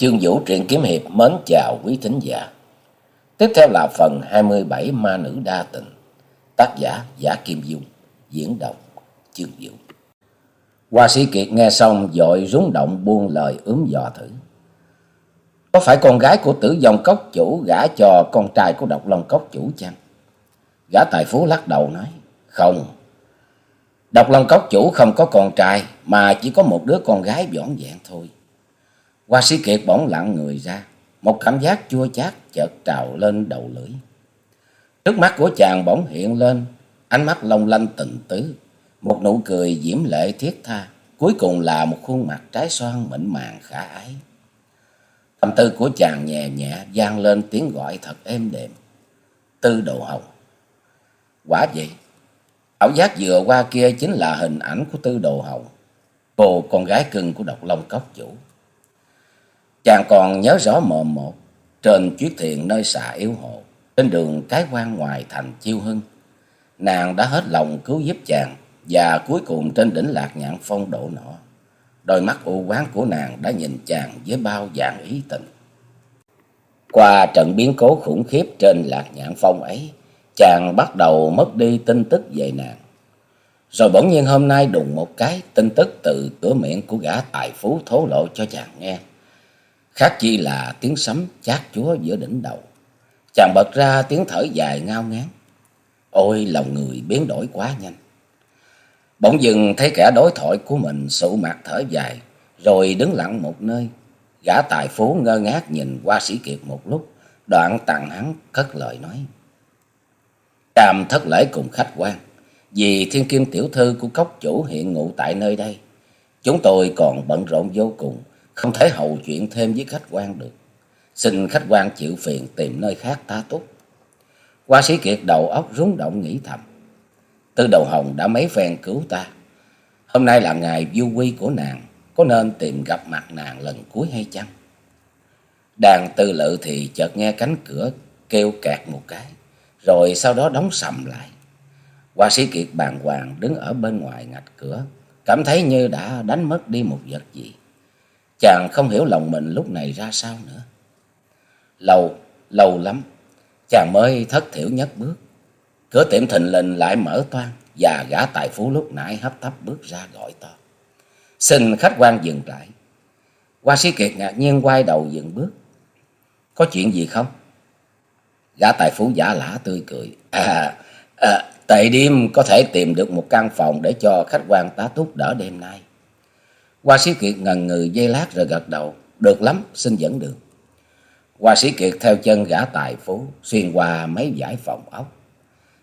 Chương Vũ truyện kiếm hiệp mến chào quý thính giả. Tiếp theo là phần 27 Ma nữ đa tình. Tác giả Giả Kim Dung, diễn đọc Chương Vũ. Hoa sĩ Kiệt nghe xong dội rúng động buông lời ướm dò thử. Có phải con gái của tử dòng cốc chủ gả cho con trai của độc long cốc chủ chăng? Gã tài phú lắc đầu nói, không. Độc long cốc chủ không có con trai mà chỉ có một đứa con gái vỏn vẹn thôi. Hoa sĩ Kiệt bỗng lặng người ra, một cảm giác chua chát chợt trào lên đầu lưỡi. Trước mắt của chàng bỗng hiện lên, ánh mắt long lanh tình tứ, một nụ cười diễm lệ thiết tha, cuối cùng là một khuôn mặt trái xoan mịn màng khả ái. Tâm tư của chàng nhẹ nhẹ vang lên tiếng gọi thật êm đềm. Tư đồ hồng. Quả vậy, ảo giác vừa qua kia chính là hình ảnh của tư đồ hồng, cô con gái cưng của độc long cốc chủ. Chàng còn nhớ rõ mờ một, trên chuyến thuyền nơi xà yếu hộ, trên đường cái quan ngoài thành chiêu hưng. Nàng đã hết lòng cứu giúp chàng, và cuối cùng trên đỉnh lạc nhạn phong độ nọ. Đôi mắt u quán của nàng đã nhìn chàng với bao dạng ý tình. Qua trận biến cố khủng khiếp trên lạc nhạn phong ấy, chàng bắt đầu mất đi tin tức về nàng. Rồi bỗng nhiên hôm nay đùng một cái tin tức từ cửa miệng của gã tài phú thố lộ cho chàng nghe. Khác chi là tiếng sấm chát chúa giữa đỉnh đầu. Chàng bật ra tiếng thở dài ngao ngán. Ôi lòng người biến đổi quá nhanh. Bỗng dừng thấy kẻ đối thoại của mình sụ mặt thở dài, rồi đứng lặng một nơi. Gã tài phú ngơ ngác nhìn qua sĩ kiệt một lúc, đoạn tặng hắn cất lời nói. Cam thất lễ cùng khách quan, vì thiên kim tiểu thư của cốc chủ hiện ngụ tại nơi đây. Chúng tôi còn bận rộn vô cùng, không thể hầu chuyện thêm với khách quan được. Xin khách quan chịu phiền tìm nơi khác tá túc. Hoa sĩ kiệt đầu óc rúng động nghĩ thầm. Tư đầu hồng đã mấy phen cứu ta. Hôm nay là ngày du quy của nàng, có nên tìm gặp mặt nàng lần cuối hay chăng? Đang tư lự thì chợt nghe cánh cửa kêu kẹt một cái, rồi sau đó đóng sầm lại. Hoa sĩ Kiệt bàng hoàng đứng ở bên ngoài ngạch cửa, cảm thấy như đã đánh mất đi một vật gì. Chàng không hiểu lòng mình lúc này ra sao nữa. Lâu, lâu lắm, chàng mới thất thiểu nhất bước. Cửa tiệm thình lình lại mở toan và gã tài phú lúc nãy hấp tấp bước ra gọi to. Xin khách quan dừng lại. Hoa sĩ Kiệt ngạc nhiên quay đầu dừng bước. Có chuyện gì không? Gã tài phú giả lả tươi cười. À, à tệ đêm có thể tìm được một căn phòng để cho khách quan tá túc đỡ đêm nay. Hoa sĩ Kiệt ngần ngừ dây lát rồi gật đầu. Được lắm, xin dẫn đường. Hoa sĩ Kiệt theo chân gã tài phú xuyên qua mấy dãy phòng ốc.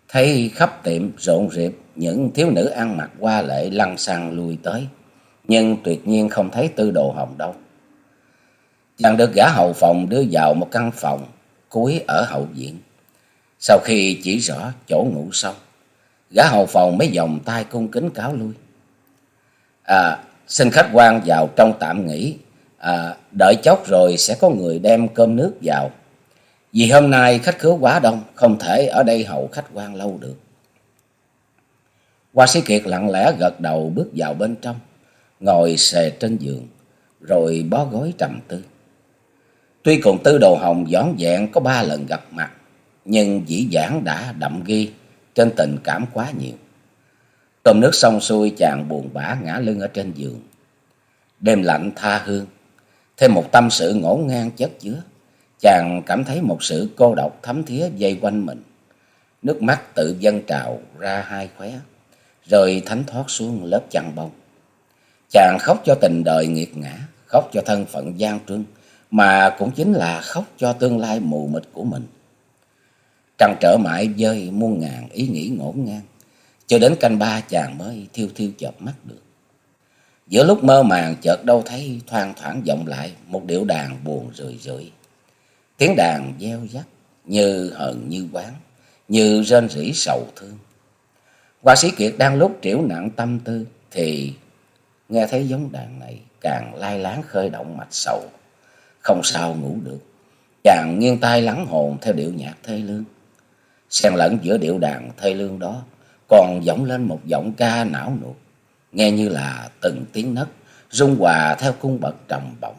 Thấy khắp tiệm rộn rịp những thiếu nữ ăn mặc qua lệ lăn xăng lui tới. Nhưng tuyệt nhiên không thấy tư đồ hồng đâu. Chàng được gã hậu phòng đưa vào một căn phòng cuối ở hậu viện. Sau khi chỉ rõ chỗ ngủ xong, gã hậu phòng mới vòng tay cung kính cáo lui. À, xin khách quan vào trong tạm nghỉ, à, đợi chốc rồi sẽ có người đem cơm nước vào. Vì hôm nay khách khứa quá đông, không thể ở đây hậu khách quan lâu được. Hoa sĩ Kiệt lặng lẽ gật đầu bước vào bên trong, ngồi xề trên giường, rồi bó gối trầm tư. Tuy cùng tư đồ hồng dõn dẹn có ba lần gặp mặt, nhưng dĩ dãn đã đậm ghi trên tình cảm quá nhiều. Cơm nước xong xuôi chàng buồn bã ngã lưng ở trên giường. Đêm lạnh tha hương, thêm một tâm sự ngổ ngang chất chứa. Chàng cảm thấy một sự cô độc thấm thía dây quanh mình. Nước mắt tự dâng trào ra hai khóe, rồi thánh thoát xuống lớp chăn bông. Chàng khóc cho tình đời nghiệt ngã, khóc cho thân phận gian trưng, mà cũng chính là khóc cho tương lai mù mịt của mình. Trăn trở mãi dơi muôn ngàn ý nghĩ ngổn ngang, cho đến canh ba chàng mới thiêu thiêu chợp mắt được. Giữa lúc mơ màng chợt đâu thấy thoang thoảng vọng lại một điệu đàn buồn rười rượi. Tiếng đàn gieo dắt như hờn như quán, như rên rỉ sầu thương. Hoa sĩ Kiệt đang lúc triểu nặng tâm tư thì nghe thấy giống đàn này càng lai láng khơi động mạch sầu. Không sao ngủ được. Chàng nghiêng tai lắng hồn theo điệu nhạc thê lương. Xen lẫn giữa điệu đàn thê lương đó còn vọng lên một giọng ca não nuột, nghe như là từng tiếng nấc rung hòa theo cung bậc trầm bổng.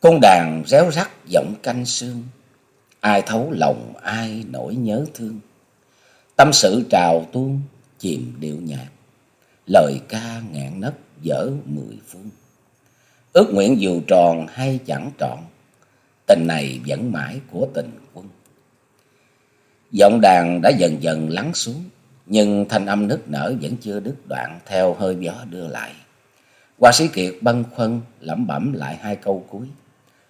Cung đàn réo rắt giọng canh sương, ai thấu lòng ai nỗi nhớ thương. Tâm sự trào tuôn chìm điệu nhạc, lời ca ngạn nấc dở mười phương. Ước nguyện dù tròn hay chẳng trọn, tình này vẫn mãi của tình. Giọng đàn đã dần dần lắng xuống, nhưng thanh âm nức nở vẫn chưa đứt đoạn theo hơi gió đưa lại. Hoa sĩ Kiệt băn khoăn lẩm bẩm lại hai câu cuối.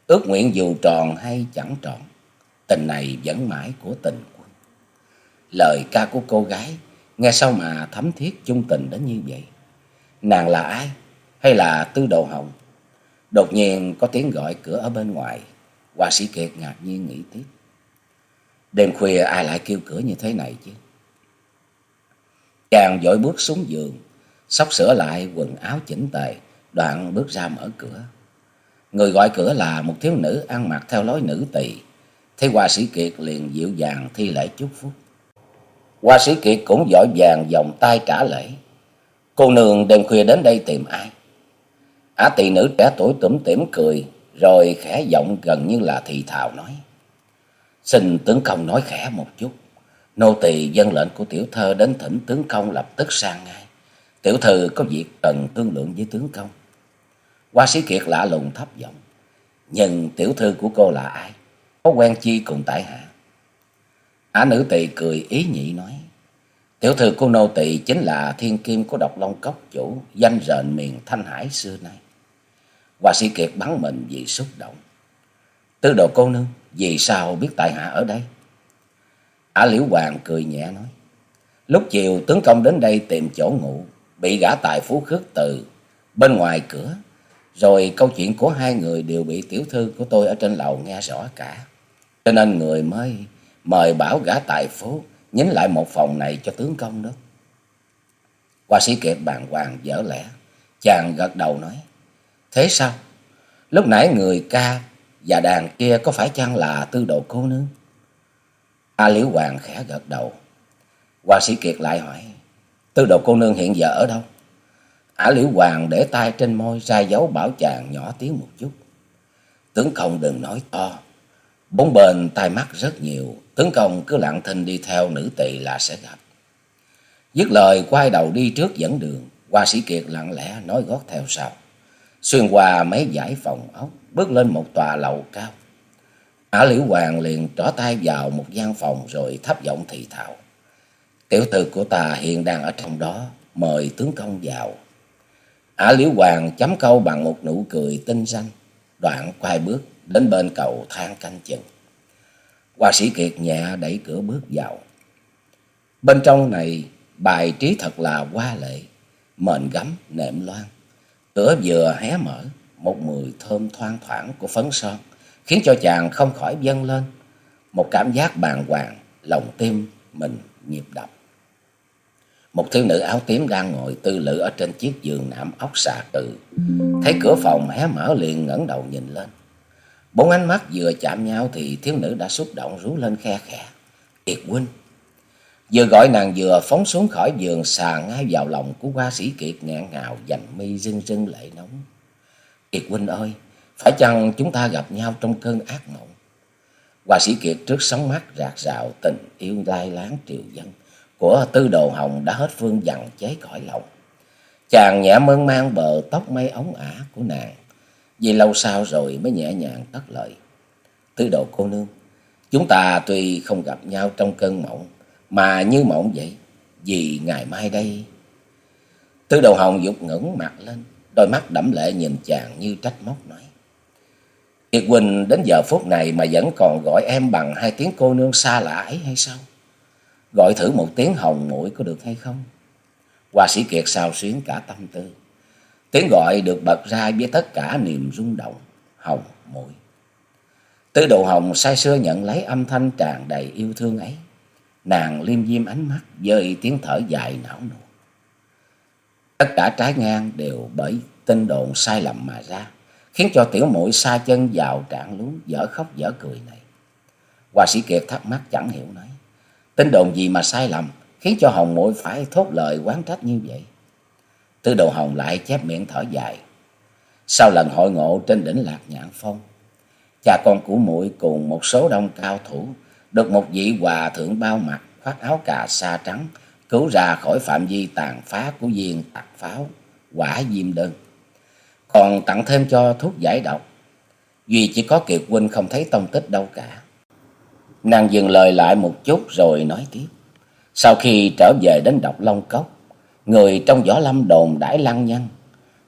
Ước nguyện dù tròn hay chẳng tròn, tình này vẫn mãi của tình quân. Lời ca của cô gái, nghe sao mà thấm thiết chung tình đến như vậy? Nàng là ai? Hay là tư đồ hồng? Đột nhiên có tiếng gọi cửa ở bên ngoài. Hoa sĩ Kiệt ngạc nhiên nghĩ tiếp. Đêm khuya ai lại kêu cửa như thế này chứ? Chàng dội bước xuống giường, sóc sửa lại quần áo chỉnh tề, đoạn bước ra mở cửa. Người gọi cửa là một thiếu nữ ăn mặc theo lối nữ tỳ. Thấy hoa sĩ Kiệt liền dịu dàng thi lễ chúc phúc. Hoa sĩ Kiệt cũng giỏi vàng vòng tay trả lễ. Cô nương đêm khuya đến đây tìm ai? Ả tỳ nữ trẻ tuổi tủm tỉm cười, rồi khẽ giọng gần như là thì thào nói. Xin tướng công nói khẽ một chút. Nô tỳ dân lệnh của tiểu thơ đến thỉnh tướng công lập tức sang ngay. Tiểu thư có việc cần thương lượng với tướng công. Hoa sĩ Kiệt lạ lùng thấp giọng. Nhưng tiểu thư của cô là ai? Có quen chi cùng tại hạ? Ả nữ tỳ cười ý nhị nói. Tiểu thư của nô tỳ chính là thiên kim của độc long cốc chủ, danh rền miền Thanh Hải xưa nay. Hoa sĩ Kiệt bắn mình vì xúc động. Tư đồ cô nương, vì sao biết tại hạ ở đây? Ả Liễu Hoàng cười nhẹ nói. Lúc chiều tướng công đến đây tìm chỗ ngủ, bị gã tài phú khước từ bên ngoài cửa. Rồi câu chuyện của hai người đều bị tiểu thư của tôi ở trên lầu nghe rõ cả. Cho nên người mới mời bảo gã tài phú nhín lại một phòng này cho tướng công đó. Qua sĩ kiệt bàn hoàng dở lẽ. Chàng gật đầu nói. Thế sao? Lúc nãy người ca và đàn kia có phải chăng là tư đồ cô nương? A Liễu Hoàng khẽ gật đầu. Hoa sĩ Kiệt lại hỏi. Tư đồ cô nương hiện giờ ở đâu? Ả Liễu Hoàng để tay trên môi ra dấu bảo chàng nhỏ tiếng một chút. Tướng công đừng nói to. Bốn bên tai mắt rất nhiều. Tướng công cứ lặng thinh đi theo nữ tỳ là sẽ gặp. Dứt lời, quay đầu đi trước dẫn đường. Hoa sĩ Kiệt lặng lẽ nói gót theo sau. Xuyên qua mấy dãy phòng ốc. Bước lên một tòa lầu cao. Ả Liễu Hoàng liền trỏ tay vào một gian phòng rồi thấp giọng thì thào. Tiểu thư của ta hiện đang ở trong đó, mời tướng công vào. Ả Liễu Hoàng chấm câu bằng một nụ cười tinh xanh, đoạn quay bước đến bên cầu thang canh chừng. Hoa sĩ Kiệt nhẹ đẩy cửa bước vào. Bên trong này bài trí thật là hoa lệ, mền gấm, nệm loan. Cửa vừa hé mở, một mùi thơm thoang thoảng của phấn son, khiến cho chàng không khỏi dâng lên. Một cảm giác bàng hoàng, lòng tim mình nhịp đập. Một thiếu nữ áo tím đang ngồi tư lự ở trên chiếc giường nạm ốc xà cừ. Thấy cửa phòng hé mở liền ngẩng đầu nhìn lên. Bốn ánh mắt vừa chạm nhau thì thiếu nữ đã xúc động rú lên khe khẽ. Kiệt huynh. Vừa gọi nàng vừa phóng xuống khỏi giường xà ngay vào lòng của hoa sĩ Kiệt ngạn ngào dành mi rưng rưng lệ nóng. Kiệt huynh ơi, phải chăng chúng ta gặp nhau trong cơn ác mộng? Hoa sĩ Kiệt trước sóng mắt rạc rào tình yêu lai láng triều dân của tư đồ hồng đã hết phương dằn chế cõi lòng. Chàng nhẹ mơn mang bờ tóc mây ống ả của nàng. Vì lâu sau rồi mới nhẹ nhàng cất lời. Tư đồ cô nương, chúng ta tuy không gặp nhau trong cơn mộng, mà như mộng vậy. Vì ngày mai đây... Tư đồ hồng dục ngẩng mặt lên, đôi mắt đẫm lệ nhìn chàng như trách móc nói. Kiệt Quỳnh đến giờ phút này mà vẫn còn gọi em bằng hai tiếng cô nương xa lạ ấy hay sao? Gọi thử một tiếng hồng mũi có được hay không? Hoa sĩ Kiệt sao xuyến cả tâm tư. Tiếng gọi được bật ra với tất cả niềm rung động. Hồng mũi. Tư đồ hồng say sưa nhận lấy âm thanh tràn đầy yêu thương ấy. Nàng liêm diêm ánh mắt, dơi tiếng thở dài não nụa Tất cả trái ngang đều bởi tin đồn sai lầm mà ra. Khiến cho tiểu muội xa chân vào trạng lún dở khóc dở cười này. Hoa sĩ Kiệt thắc mắc chẳng hiểu nói. Tin đồn gì mà sai lầm, khiến cho Hồng Muội phải thốt lời quán trách như vậy. Tư đồ Hồng lại chép miệng thở dài. Sau lần hội ngộ trên đỉnh Lạc nhãn Phong, cha con của muội cùng một số đông cao thủ được một vị hòa thượng bao mặt khoác áo cà sa trắng cứu ra khỏi phạm vi tàn phá của viên tạc pháo, quả diêm đơn. Còn tặng thêm cho thuốc giải độc. Duy chỉ có kiệt huynh không thấy tông tích đâu cả. Nàng dừng lời lại một chút rồi nói tiếp. Sau khi trở về đến độc long cốc, người trong võ lâm đồn đãi lăng nhăng.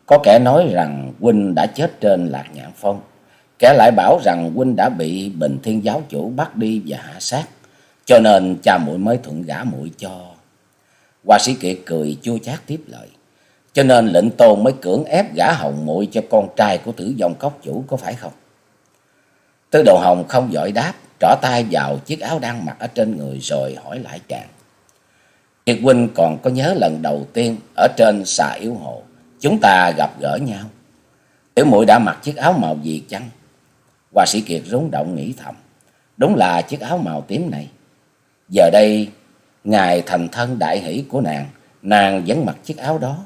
Có kẻ nói rằng huynh đã chết trên lạc nhạn phong. Kẻ lại bảo rằng huynh đã bị bình thiên giáo chủ bắt đi và hạ sát. Cho nên cha muội mới thuận gả muội cho hoa sĩ kiệt cười chua chát tiếp lời cho nên lệnh tôn mới cưỡng ép gả hồng muội cho con trai của tử dòng cốc chủ có phải không tư đồ hồng không giỏi đáp trỏ tay vào chiếc áo đang mặc ở trên người rồi hỏi lại chàng Kiệt huynh còn có nhớ lần đầu tiên ở trên xà yếu hồ chúng ta gặp gỡ nhau. Tiểu muội đã mặc chiếc áo màu gì chăng? Hoa sĩ Kiệt rúng động nghĩ thầm. Đúng là chiếc áo màu tím này. Giờ đây, ngài thành thân đại hỷ của nàng, nàng vẫn mặc chiếc áo đó.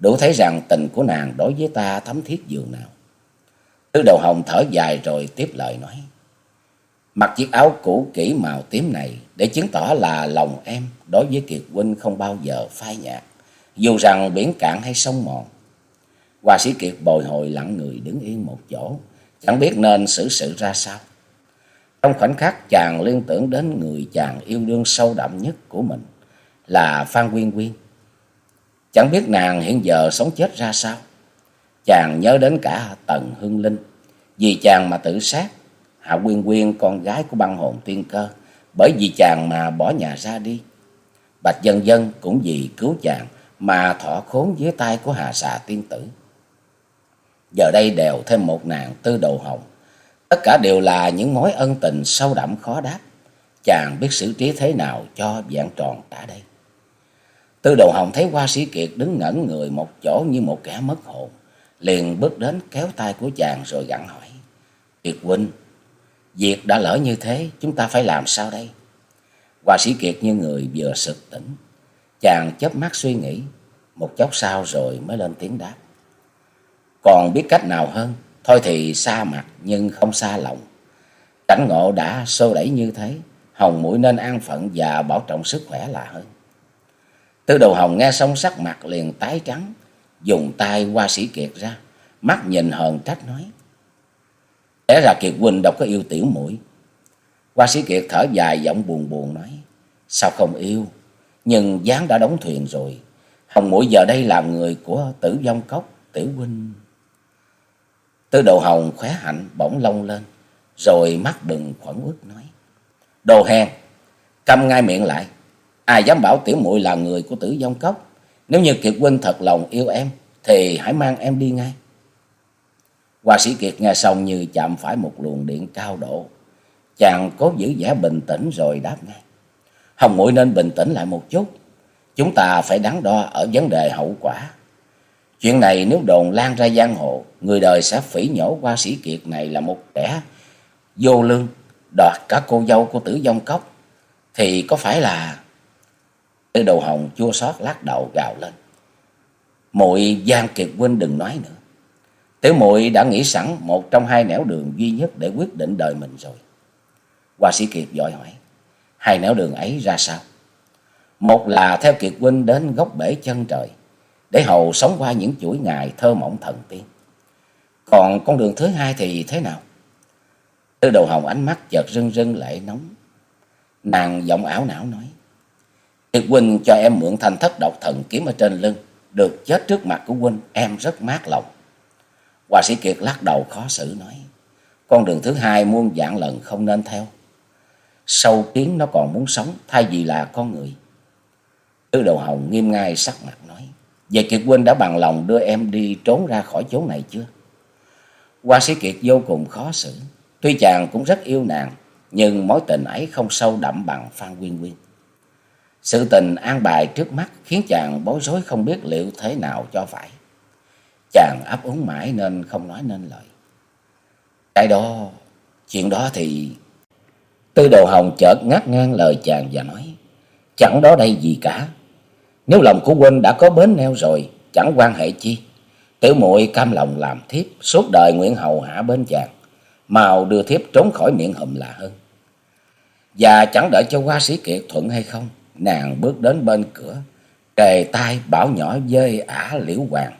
Đủ thấy rằng tình của nàng đối với ta thấm thiết dường nào. Tứ đầu hồng thở dài rồi tiếp lời nói. Mặc chiếc áo cũ kỹ màu tím này để chứng tỏ là lòng em đối với Kiệt Huynh không bao giờ phai nhạt. Dù rằng biển cạn hay sông mòn. Hoa sĩ Kiệt bồi hồi lặng người đứng yên một chỗ. Chẳng biết nên xử sự ra sao. Trong khoảnh khắc chàng liên tưởng đến người chàng yêu đương sâu đậm nhất của mình là Phan Quyên Quyên. Chẳng biết nàng hiện giờ sống chết ra sao. Chàng nhớ đến cả Tần Hương Linh. Vì chàng mà tự sát, Hạ Quyên Quyên, con gái của băng hồn tiên cơ, bởi vì chàng mà bỏ nhà ra đi. Bạch Dân Dân cũng vì cứu chàng mà thọ khốn dưới tay của Hà xà tiên tử. Giờ đây đều thêm một nàng tư đầu hồng. Tất cả đều là những mối ân tình sâu đậm khó đáp. Chàng biết xử trí thế nào cho vẹn tròn cả đây. Tư đầu hồng thấy hoa sĩ kiệt đứng ngẩn người một chỗ như một kẻ mất hồn. Liền bước đến kéo tay của chàng rồi gặn hỏi. Kiệt huynh, Việc đã lỡ như thế, chúng ta phải làm sao đây? Hoa sĩ Kiệt như người vừa sực tỉnh. Chàng chớp mắt suy nghĩ, một chốc sau rồi mới lên tiếng đáp. Còn biết cách nào hơn, thôi thì xa mặt nhưng không xa lòng. Cảnh ngộ đã xô đẩy như thế, Hồng mũi nên an phận và bảo trọng sức khỏe là hơn. Tư đầu Hồng nghe xong sắc mặt liền tái trắng, dùng tay qua sĩ Kiệt ra, mắt nhìn hờn trách nói. lẽ ra Kiệt huynh đâu có yêu tiểu mũi. qua sĩ Kiệt thở dài giọng buồn buồn nói. Sao không yêu? Nhưng gián đã đóng thuyền rồi. Hồng mũi giờ đây làm người của tử vong cốc, tiểu huynh. Tư đầu hồng khóe hạnh bỗng lông lên. Rồi mắt bừng khuẩn ướt nói. Đồ hèn, câm ngay miệng lại. Ai dám bảo tiểu muội là người của tử vong cốc. Nếu như Kiệt huynh thật lòng yêu em, thì hãy mang em đi ngay. Hoa sĩ Kiệt nghe xong như chạm phải một luồng điện cao độ. Chàng cố giữ vẻ bình tĩnh rồi đáp ngay. Hồng muội nên bình tĩnh lại một chút. Chúng ta phải đắn đo ở vấn đề hậu quả. Chuyện này nếu đồn lan ra giang hồ, người đời sẽ phỉ nhổ qua sĩ Kiệt này là một kẻ vô lương, đoạt cả cô dâu của tử vong cốc. Thì có phải là... Tư đầu hồng chua xót lắc đầu gào lên. muội Giang Kiệt huynh đừng nói nữa. Tiểu muội đã nghĩ sẵn một trong hai nẻo đường duy nhất để quyết định đời mình rồi. Hoa sĩ Kiệt dội hỏi, hai nẻo đường ấy ra sao? Một là theo Kiệt huynh đến góc bể chân trời, để hầu sống qua những chuỗi ngày thơ mộng thần tiên. Còn con đường thứ hai thì thế nào? Tư đầu hồng ánh mắt chợt rưng rưng lệ nóng. Nàng giọng ảo não nói, Kiệt huynh cho em mượn thanh thất độc thần kiếm ở trên lưng, được chết trước mặt của huynh, em rất mát lòng. Hoa sĩ Kiệt lắc đầu khó xử nói. Con đường thứ hai muôn dạng lần không nên theo. Sâu kiến nó còn muốn sống thay vì là con người. Tư đầu hồng nghiêm ngai sắc mặt nói. Vậy Kiệt Quynh đã bằng lòng đưa em đi trốn ra khỏi chỗ này chưa? Hoa sĩ Kiệt vô cùng khó xử. Tuy chàng cũng rất yêu nàng, nhưng mối tình ấy không sâu đậm bằng Phan Quyên Quyên. Sự tình an bài trước mắt khiến chàng bối rối không biết liệu thế nào cho phải. Chàng ấp úng mãi nên không nói nên lời. Cái đó, chuyện đó thì... Tư đồ hồng chợt ngắt ngang lời chàng và nói. Chẳng đó đây gì cả. Nếu lòng của huynh đã có bến neo rồi, chẳng quan hệ chi. Tiểu muội cam lòng làm thiếp, suốt đời nguyện hầu hạ bên chàng. mau đưa thiếp trốn khỏi miệng hùm là hơn. Và chẳng đợi cho hoa sĩ kiệt thuận hay không, nàng bước đến bên cửa, kề tay bảo nhỏ dơi ả liễu hoàng,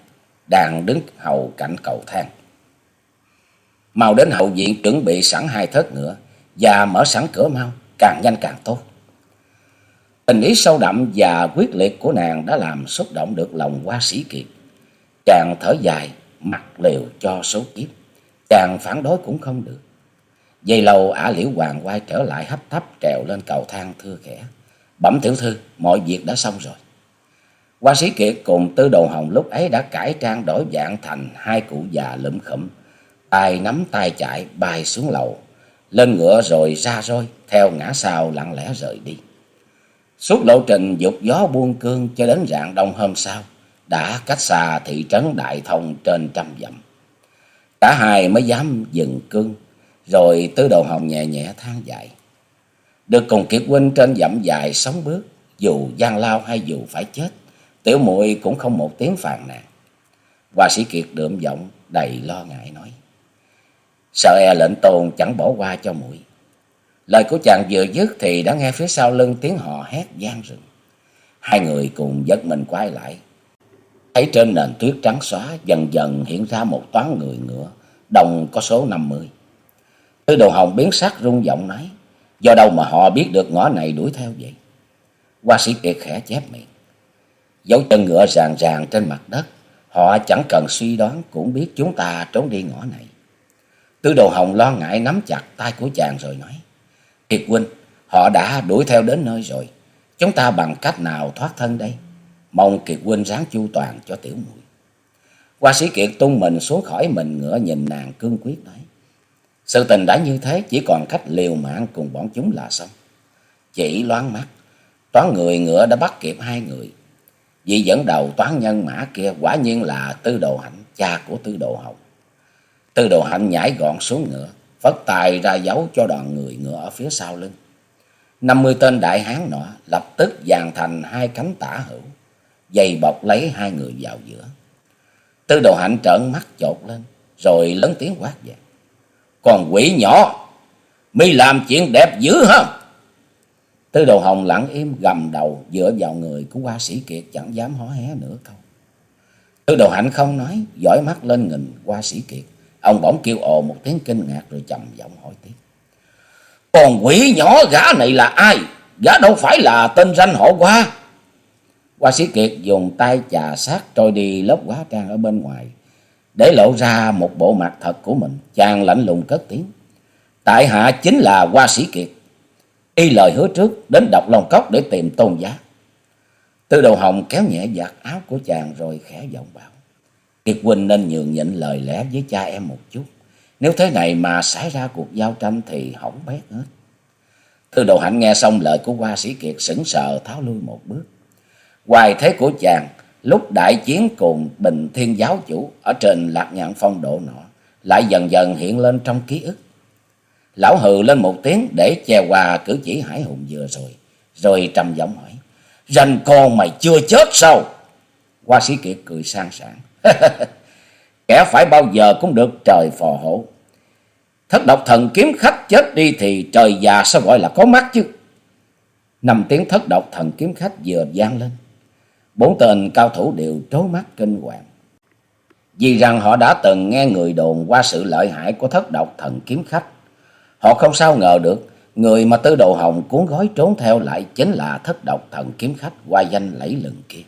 đang đứng hầu cạnh cầu thang. Mau đến hậu viện chuẩn bị sẵn hai thớt ngựa và mở sẵn cửa mau, càng nhanh càng tốt. Tình ý sâu đậm và quyết liệt của nàng đã làm xúc động được lòng hoa sĩ kiệt. Chàng thở dài, mặc liều cho số kiếp. Chàng phản đối cũng không được. Dây lâu ả liễu hoàng quay trở lại hấp thấp trèo lên cầu thang thưa khẽ. Bẩm tiểu thư, mọi việc đã xong rồi. Hoa sĩ kiệt cùng tư đồ hồng lúc ấy đã cải trang đổi dạng thành hai cụ già lụm khụm. Tay nắm tay chạy bay xuống lầu. Lên ngựa rồi ra roi, theo ngã sau lặng lẽ rời đi. Suốt lộ trình dục gió buông cương cho đến rạng đông hôm sau, đã cách xa thị trấn Đại Thông trên trăm dặm. Cả hai mới dám dừng cương, rồi tứ đầu hồng nhẹ nhẹ than dài. Được cùng Kiệt huynh trên dặm dài sống bước, dù gian lao hay dù phải chết, tiểu muội cũng không một tiếng phàn nàn. Hoa sĩ Kiệt đượm giọng đầy lo ngại nói: "Sợ e lệnh tôn chẳng bỏ qua cho muội." Lời của chàng vừa dứt thì đã nghe phía sau lưng tiếng hò hét gian rừng. Hai người cùng giật mình quay lại. Thấy trên nền tuyết trắng xóa dần dần hiện ra một toán người ngựa, đồng có số năm mươi. Tư đồ hồng biến sắc rung giọng nói, do đâu mà họ biết được ngõ này đuổi theo vậy? Hoa sĩ kiệt khẽ chép miệng. Dấu chân ngựa ràng ràng trên mặt đất, họ chẳng cần suy đoán cũng biết chúng ta trốn đi ngõ này. Tư đồ hồng lo ngại nắm chặt tay của chàng rồi nói. Kiệt huynh, họ đã đuổi theo đến nơi rồi. Chúng ta bằng cách nào thoát thân đây? Mong Kiệt huynh ráng chu toàn cho tiểu muội. Hoa sĩ Kiệt tung mình xuống khỏi mình ngựa nhìn nàng cương quyết nói. Sự tình đã như thế chỉ còn cách liều mạng cùng bọn chúng là xong. Chỉ loáng mắt, toán người ngựa đã bắt kịp hai người. Vị dẫn đầu toán nhân mã kia quả nhiên là Tư Đồ Hạnh, cha của Tư Đồ Hồng. Tư Đồ Hạnh nhảy gọn xuống ngựa, phất tài ra dấu cho đoàn người ngựa ở phía sau lưng. năm mươi tên đại hán nọ lập tức dàn thành hai cánh tả hữu, dày bọc lấy hai người vào giữa. Tư đồ hạnh trợn mắt chột lên, rồi lớn tiếng quát về. Còn quỷ nhỏ, mi làm chuyện đẹp dữ hả? Tư đồ hồng lặng im gầm đầu dựa vào người của hoa sĩ kiệt chẳng dám hó hé nửa câu. Tư đồ hạnh không nói, dõi mắt lên nghìn hoa sĩ kiệt. Ông bỗng kêu ồ một tiếng kinh ngạc rồi trầm giọng hỏi tiếp. Còn quỷ nhỏ gã này là ai? Gã đâu phải là tên danh họ qua. Hoa sĩ Kiệt dùng tay chà sát trôi đi lớp hóa trang ở bên ngoài. Để lộ ra một bộ mặt thật của mình. Chàng lạnh lùng cất tiếng. Tại hạ chính là Hoa sĩ Kiệt. Y lời hứa trước đến đọc lòng cốc để tìm tôn giá. Tư đầu hồng kéo nhẹ giặt áo của chàng rồi khẽ giọng bảo. Kiệt Quỳnh nên nhường nhịn lời lẽ với cha em một chút. Nếu thế này mà xảy ra cuộc giao tranh thì hỏng bét hết. Thư đầu hạnh nghe xong lời của hoa sĩ Kiệt sững sờ, tháo lui một bước. Hoài thế của chàng, lúc đại chiến cùng bình thiên giáo chủ ở trên lạc nhạn phong độ nọ, lại dần dần hiện lên trong ký ức. Lão hừ lên một tiếng để che hòa cử chỉ hải hùng vừa rồi. Rồi trầm giọng hỏi. Rành con mày chưa chết sao? Hoa sĩ Kiệt cười sang sảng. Kẻ phải bao giờ cũng được trời phò hộ. Thất độc thần kiếm khách chết đi thì trời già sao gọi là có mắt chứ. Năm tiếng thất độc thần kiếm khách vừa vang lên. Bốn tên cao thủ đều trố mắt kinh hoàng. Vì rằng họ đã từng nghe người đồn qua sự lợi hại của thất độc thần kiếm khách. Họ không sao ngờ được, người mà tư đồ hồng cuốn gói trốn theo lại chính là thất độc thần kiếm khách qua danh lẫy lừng kia.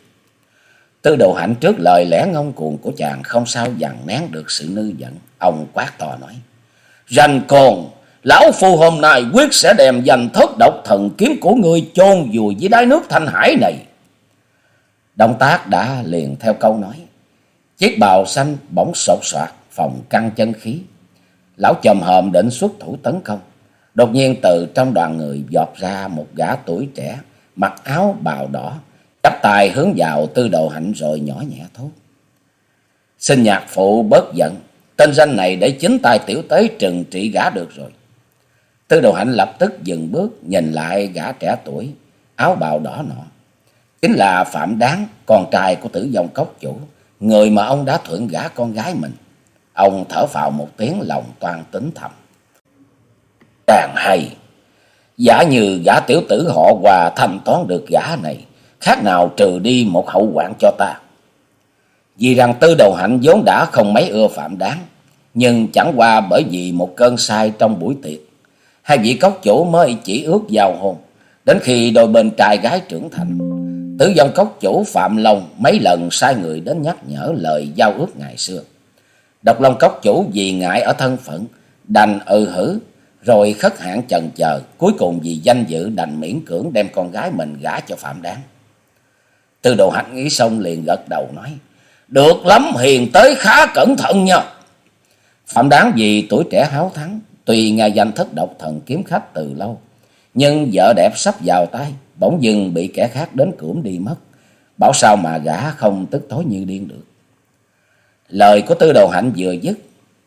Tư đồ hạnh trước lời lẽ ngông cuồng của chàng không sao dằn nén được sự nư giận. Ông quát to nói. Rành còn, lão phu hôm nay quyết sẽ đem danh thất độc thần kiếm của ngươi chôn vùi dưới đáy nước thanh hải này. Động tác đã liền theo câu nói. Chiếc bào xanh bỗng sột soạt, phòng căng chân khí. Lão chồm hòm định xuất thủ tấn công. Đột nhiên từ trong đoàn người giọt ra một gã tuổi trẻ, mặc áo bào đỏ, chắp tay hướng vào tư đồ hạnh rồi nhỏ nhẹ thốt. Xin nhạc phụ bớt giận, tên danh này để chính tay tiểu tế trừng trị gã được rồi. Tư đồ hạnh lập tức dừng bước nhìn lại gã trẻ tuổi, áo bào đỏ nọ. Chính là Phạm Đáng, con trai của tử dòng cốc chủ, người mà ông đã thuận gả con gái mình. Ông thở phào một tiếng lòng toan tính thầm. Càng hay, giả như gã tiểu tử họ hòa thanh toán được gã này, khác nào trừ đi một hậu hoạn cho ta. Vì rằng tư đầu hạnh vốn đã không mấy ưa phạm đáng, nhưng chẳng qua bởi vì một cơn sai trong buổi tiệc. Hai vị cốc chủ mới chỉ ước giao hôn, đến khi đôi bên trai gái trưởng thành. Tứ dòng cốc chủ Phạm Long mấy lần sai người đến nhắc nhở lời giao ước ngày xưa. Độc Long cốc chủ vì ngại ở thân phận, đành ừ hử, rồi khất hạn chần chờ, cuối cùng vì danh dự đành miễn cưỡng đem con gái mình gả cho Phạm Đáng. Từ đồ hạnh nghĩ xong liền gật đầu nói, được lắm hiền tới khá cẩn thận nha. Phạm Đáng vì tuổi trẻ háo thắng, tuy ngài danh thất độc thần kiếm khách từ lâu, nhưng vợ đẹp sắp vào tay, bỗng dưng bị kẻ khác đến cưỡng đi mất. Bảo sao mà gã không tức tối như điên được. Lời của tư đồ hạnh vừa dứt,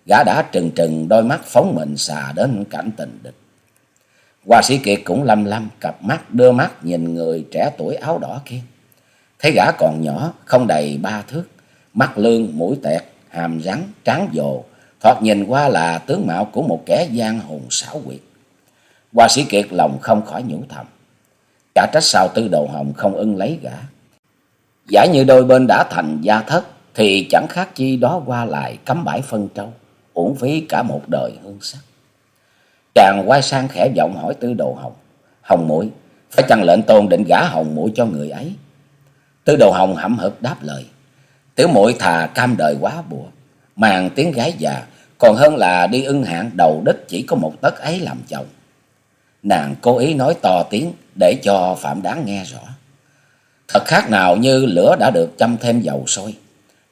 gã đã trừng trừng đôi mắt phóng mình xà đến cảnh tình địch. Hoa sĩ Kiệt cũng lâm lâm cặp mắt đưa mắt nhìn người trẻ tuổi áo đỏ kia. Thấy gã còn nhỏ, không đầy ba thước, mắt lương, mũi tẹt, hàm rắn, tráng dồ, thoạt nhìn qua là tướng mạo của một kẻ giang hùng xảo quyệt. Hoa sĩ Kiệt lòng không khỏi nhủ thầm. Chả trách sao tư đầu hồng không ưng lấy gã. Giả như đôi bên đã thành gia thất, thì chẳng khác chi đó qua lại cấm bãi phân trâu, uổng phí cả một đời hương sắc. Chàng quay sang khẽ giọng hỏi tư đồ hồng. Hồng mũi, phải chăng lệnh tôn định gả hồng mũi cho người ấy? Tư đồ hồng hậm hực đáp lời. Tiểu muội thà cam đời quá bùa, màng tiếng gái già, còn hơn là đi ưng hạn đầu đích chỉ có một tấc ấy làm chồng. Nàng cố ý nói to tiếng để cho Phạm Đáng nghe rõ. Thật khác nào như lửa đã được châm thêm dầu sôi.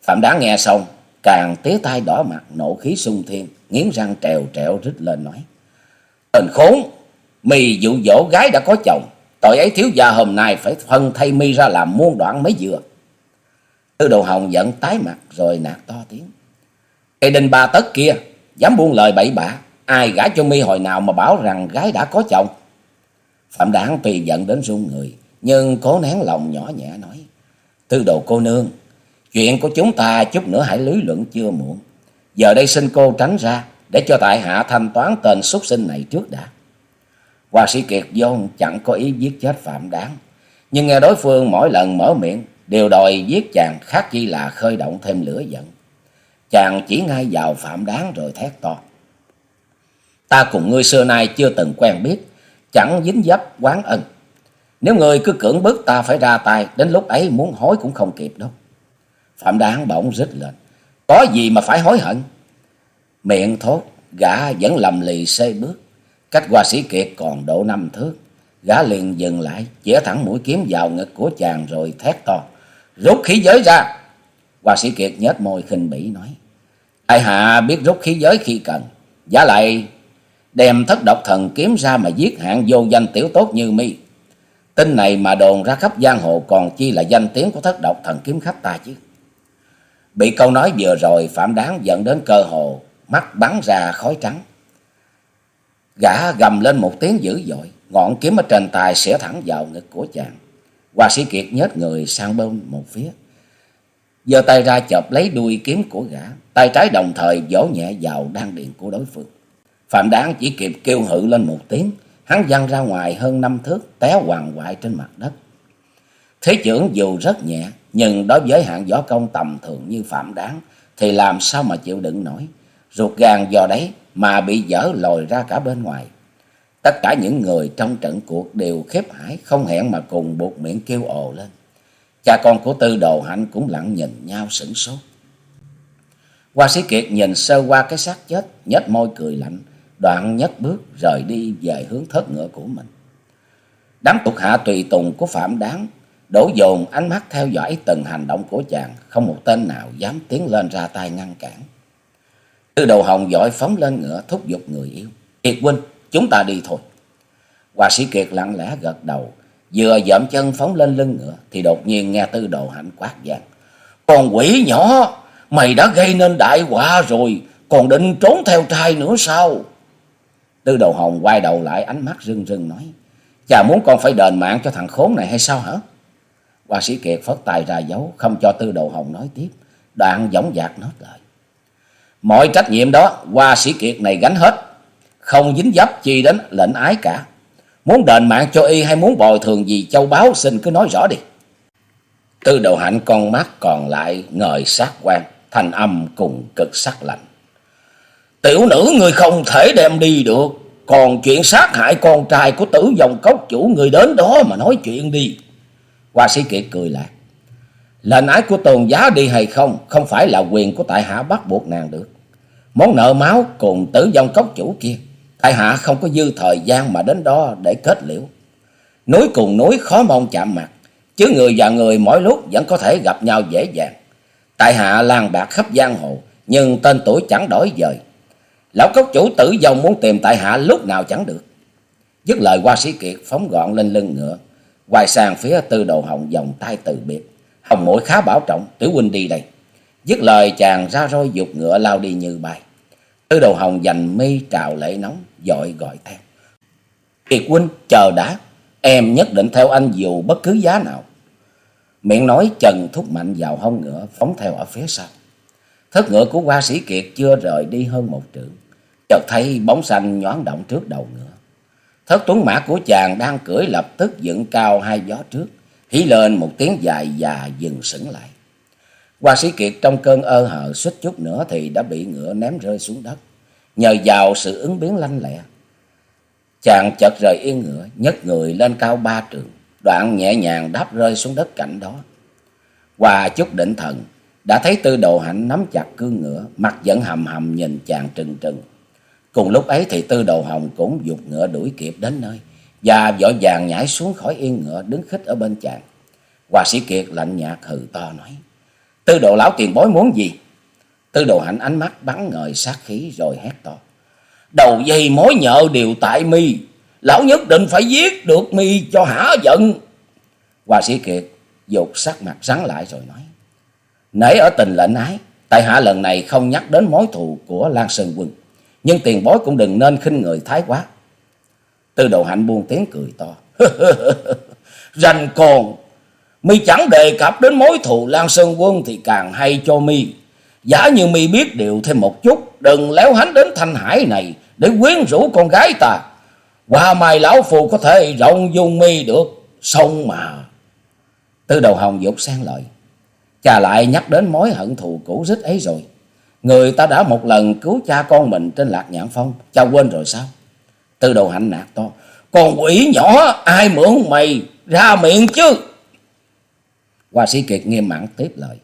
Phạm Đáng nghe xong, càng tía tai đỏ mặt, nộ khí sung thiên, nghiến răng trèo trẹo rít lên nói. Tên khốn, mì dụ dỗ gái đã có chồng, tội ấy thiếu gia hôm nay phải phân thay mi ra làm muôn đoạn mới vừa Tư đồ hồng giận tái mặt rồi nạt to tiếng. Cây đinh ba tấc kia, dám buông lời bậy bạ, ai gả cho mi hồi nào mà bảo rằng gái đã có chồng. Phạm Đảng tùy giận đến run người, nhưng cố nén lòng nhỏ nhẹ nói. Tư đồ cô nương, chuyện của chúng ta chút nữa hãy lý luận chưa muộn. Giờ đây xin cô tránh ra, để cho tại hạ thanh toán tên xuất sinh này trước đã. Hoa sĩ Kiệt Dôn chẳng có ý giết chết Phạm Đáng, nhưng nghe đối phương mỗi lần mở miệng, đều đòi giết chàng khác chi là khơi động thêm lửa giận. Chàng chỉ ngay vào Phạm Đáng rồi thét to. Ta cùng ngươi xưa nay chưa từng quen biết, chẳng dính dấp quán ân. Nếu ngươi cứ cưỡng bức ta phải ra tay, đến lúc ấy muốn hối cũng không kịp đâu. Phạm Đáng bỗng rít lên. Có gì mà phải hối hận? Miệng thốt, gã vẫn lầm lì xê bước. Cách qua sĩ kiệt còn độ năm thước. Gã liền dừng lại, chĩa thẳng mũi kiếm vào ngực của chàng rồi thét to. Rút khí giới ra! Hoa sĩ kiệt nhếch môi khinh bỉ nói. Ai hạ biết rút khí giới khi cần. Giả lại đem thất độc thần kiếm ra mà giết hạng vô danh tiểu tốt như mi. Tin này mà đồn ra khắp giang hồ còn chi là danh tiếng của thất độc thần kiếm khách ta chứ. Bị câu nói vừa rồi Phạm Đáng dẫn đến cơ hồ, mắt bắn ra khói trắng. Gã gầm lên một tiếng dữ dội, ngọn kiếm ở trên tay xẻ thẳng vào ngực của chàng. Hoa sĩ Kiệt nhếch người sang bên một phía. giơ tay ra chộp lấy đuôi kiếm của gã, tay trái đồng thời vỗ nhẹ vào đan điện của đối phương. Phạm Đáng chỉ kịp kêu hự lên một tiếng, hắn văng ra ngoài hơn năm thước, té hoàng hoại trên mặt đất. Thế trưởng dù rất nhẹ, nhưng đối với hạng võ công tầm thường như Phạm Đáng, thì làm sao mà chịu đựng nổi. Ruột gan do đấy mà bị dở lồi ra cả bên ngoài. Tất cả những người trong trận cuộc đều khép hải, không hẹn mà cùng buộc miệng kêu ồ lên. Cha con của Tư Đồ Hạnh cũng lặng nhìn nhau sửng sốt. Hoa sĩ Kiệt nhìn sơ qua cái xác chết, nhếch môi cười lạnh, đoạn nhất bước rời đi về hướng thớt ngựa của mình. Đám thuộc hạ tùy tùng của Phạm Đáng đổ dồn ánh mắt theo dõi từng hành động của chàng, không một tên nào dám tiến lên ra tay ngăn cản. Tư đầu hồng giỏi phóng lên ngựa thúc giục người yêu. Kiệt huynh, chúng ta đi thôi. Hòa sĩ Kiệt lặng lẽ gật đầu, vừa dậm chân phóng lên lưng ngựa thì đột nhiên nghe tư đồ hạnh quát vàng. Con quỷ nhỏ, mày đã gây nên đại họa rồi, còn định trốn theo trai nữa sao? Tư đầu hồng quay đầu lại ánh mắt rưng rưng nói. Chà muốn con phải đền mạng cho thằng khốn này hay sao hả? Hòa sĩ Kiệt phất tay ra dấu, không cho tư đầu hồng nói tiếp. Đoạn giống dạc nốt lời. Mọi trách nhiệm đó, qua sĩ Kiệt này gánh hết. không dính dấp chi đến lệnh ái cả. Muốn đền mạng cho y hay muốn bồi thường gì châu báu xin cứ nói rõ đi. Tư đầu hạnh con mắt còn lại ngời sát quan, thành âm cùng cực sắc lạnh. Tiểu nữ người không thể đem đi được, còn chuyện sát hại con trai của tử dòng cốc chủ người đến đó mà nói chuyện đi. Hoa sĩ kiệt cười lạc. Lệnh ái của tôn giá đi hay không, không phải là quyền của tại hạ bắt buộc nàng được. Món nợ máu cùng tử vong cốc chủ kia, tại hạ không có dư thời gian mà đến đó để kết liễu. Núi cùng núi khó mong chạm mặt, chứ người và người mỗi lúc vẫn có thể gặp nhau dễ dàng. Tại hạ làng bạc khắp giang hồ, nhưng tên tuổi chẳng đổi dời. Lão cốc chủ tử vong muốn tìm tại hạ lúc nào chẳng được. Dứt lời qua sĩ kiệt phóng gọn lên lưng ngựa, quay sang phía tư đầu hồng vòng tay từ biệt. Hồng mũi khá bảo trọng, tiểu huynh đi đây. Dứt lời chàng ra roi dục ngựa lao đi như bay. Tư đầu hồng dành mi trào lệ nóng, dội gọi theo. Kiệt huynh chờ đã, em nhất định theo anh dù bất cứ giá nào. Miệng nói trần thúc mạnh vào hông ngựa, phóng theo ở phía sau. Thất ngựa của hoa sĩ Kiệt chưa rời đi hơn một trượng. Chợt thấy bóng xanh nhoáng động trước đầu ngựa. Thất tuấn mã của chàng đang cưỡi lập tức dựng cao hai gió trước, hí lên một tiếng dài và dừng sững lại. Hoa sĩ Kiệt trong cơn ơ hờ suýt chút nữa thì đã bị ngựa ném rơi xuống đất. Nhờ vào sự ứng biến lanh lẹ, chàng chợt rời yên ngựa, nhấc người lên cao ba trường, đoạn nhẹ nhàng đáp rơi xuống đất cạnh đó. Qua chút định thần, đã thấy tư đồ hạnh nắm chặt cương ngựa, mặt vẫn hầm hầm nhìn chàng trừng trừng. Cùng lúc ấy thì tư đồ hồng cũng dục ngựa đuổi kịp đến nơi, và vội vàng nhảy xuống khỏi yên ngựa đứng khích ở bên chàng. Hoa sĩ Kiệt lạnh nhạt hừ to nói, tư đồ lão tiền bối muốn gì? Tư đồ hạnh ánh mắt bắn ngời sát khí rồi hét to. Đầu dây mối nhợ đều tại mi, lão nhất định phải giết được mi cho hả giận. Hòa sĩ Kiệt dục sắc mặt rắn lại rồi nói. Nể ở tình lệnh ái, tại hạ lần này không nhắc đến mối thù của Lan Sơn Quân. Nhưng tiền bối cũng đừng nên khinh người thái quá. Tư đồ hạnh buông tiếng cười to. Rành còn, mi chẳng đề cập đến mối thù Lan Sơn Quân thì càng hay cho mi. Giả như mi biết điều thêm một chút, đừng léo hánh đến thanh hải này để quyến rũ con gái ta. Qua mai lão phù có thể rộng dung mi được, xong mà. Tư đầu hồng dục sang lời. Cha lại nhắc đến mối hận thù cũ rích ấy rồi. Người ta đã một lần cứu cha con mình trên lạc nhãn phong. Cha quên rồi sao? Tư đầu hạnh nạt to. Còn quỷ nhỏ ai mượn mày ra miệng chứ? Hoa sĩ Kiệt nghiêm mặn tiếp lời.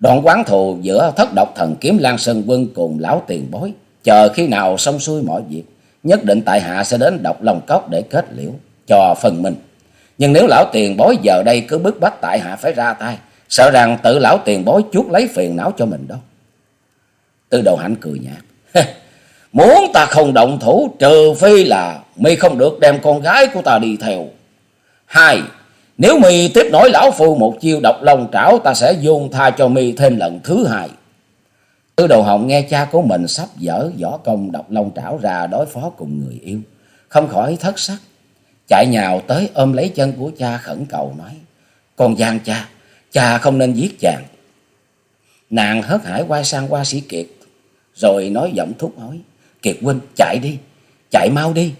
Đoạn quán thù giữa thất độc thần kiếm Lan Sơn Quân cùng lão tiền bối. Chờ khi nào xong xuôi mọi việc. Nhất định tại hạ sẽ đến độc lòng cốc để kết liễu cho phần mình. Nhưng nếu lão tiền bối giờ đây cứ bức bách tại hạ phải ra tay. Sợ rằng tự lão tiền bối chuốt lấy phiền não cho mình đâu. Tư đầu hạnh cười nhạt. Muốn ta không động thủ trừ phi là mi không được đem con gái của ta đi theo. Hai, nếu mi tiếp nổi lão phu một chiêu độc lòng trảo ta sẽ dung tha cho mi thêm lần thứ hai. Tư đầu hồng nghe cha của mình sắp dở võ công độc long trảo ra đối phó cùng người yêu. Không khỏi thất sắc. Chạy nhào tới ôm lấy chân của cha khẩn cầu nói. Con gian cha, cha không nên giết chàng. Nàng hớt hải quay sang qua sĩ Kiệt, rồi nói giọng thúc hối. Kiệt huynh, chạy đi, chạy mau đi.